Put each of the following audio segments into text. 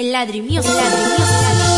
El ladrimio, el ladrimio, el ladrimio.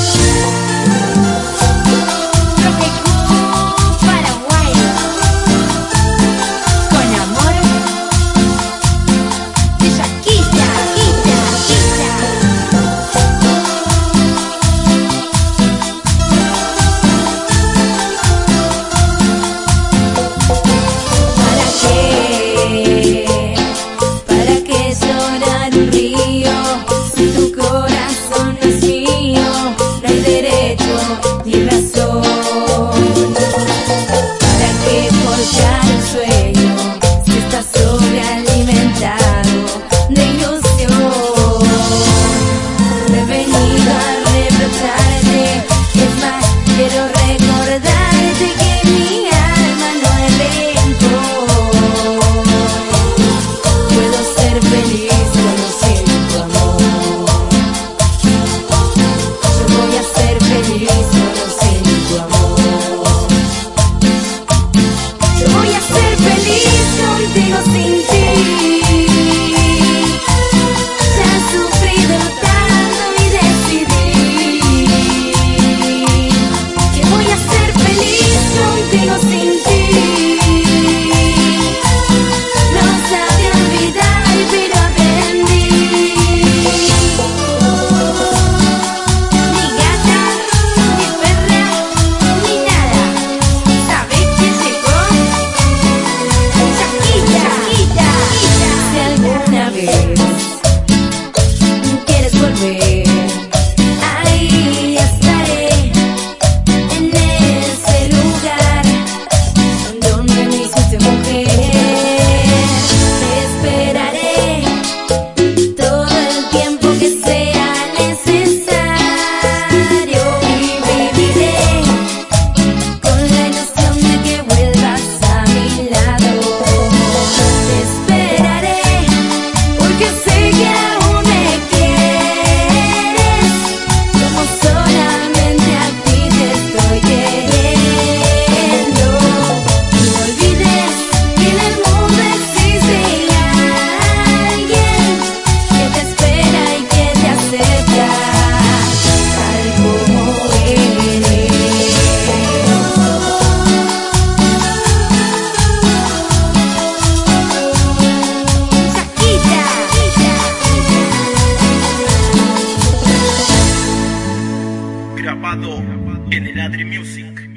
grabado en el Adri Music.